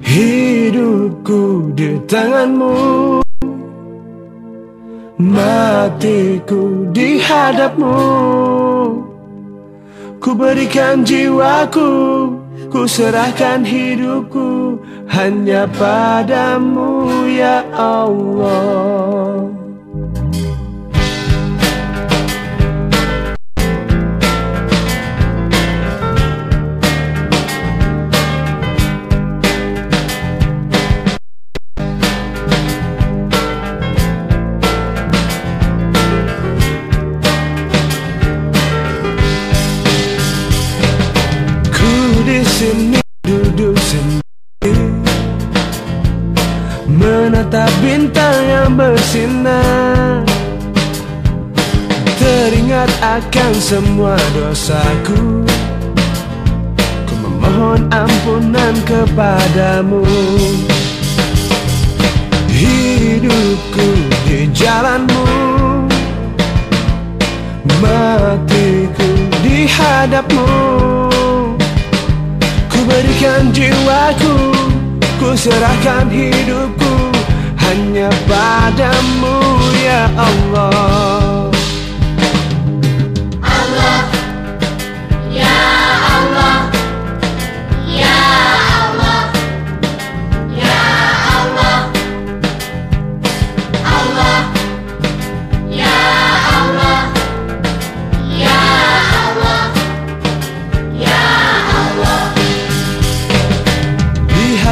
Hidupku di tanganmu. Matiku di hadapmu. Ku berikan jiwaku Ku serahkan hidupku Hanya padamu ya Allah sini duduk sendiri Menatap bintang yang bersinar. Teringat akan semua dosaku. Ku memohon ampunan kepadamu. Hidupku di jalanmu. Matiku berikan jiwaku Ku serahkan hidupku Hanya padamu ya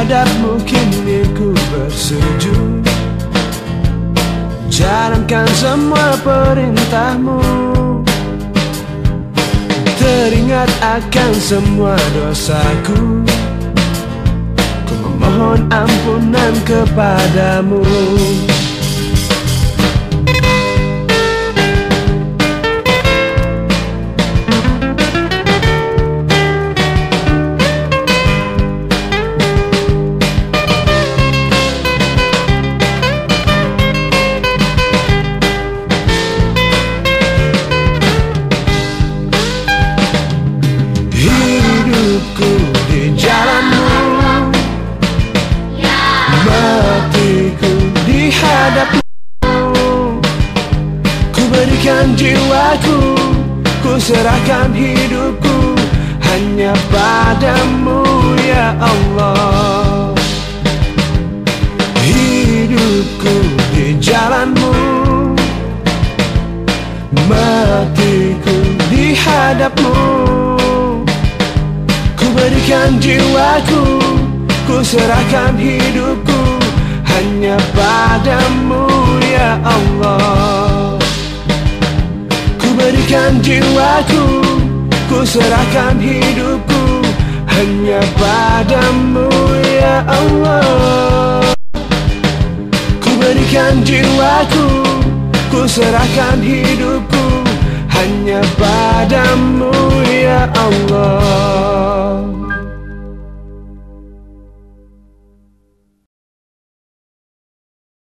Di hadapmu kini ku bersujud. Jalankan semua perintahmu. Teringat akan semua dosaku. Ku memohon ampunan kepadamu Hidupku di jalanmu. Matiku di hadapmu. Ku berikan jiwaku Ku serahkan hidupku Hanya padamu ya Allah. Hidupku di jalanmu. Matiku di hadapmu berikan jiwaku Ku serahkan hidupku Hanya padamu ya Allah. Ku berikan jiwaku Ku serahkan hidupku Hanya padamu ya Allah. Ku berikan jiwaku Ku serahkan hidupku Hanya padamu ya Allah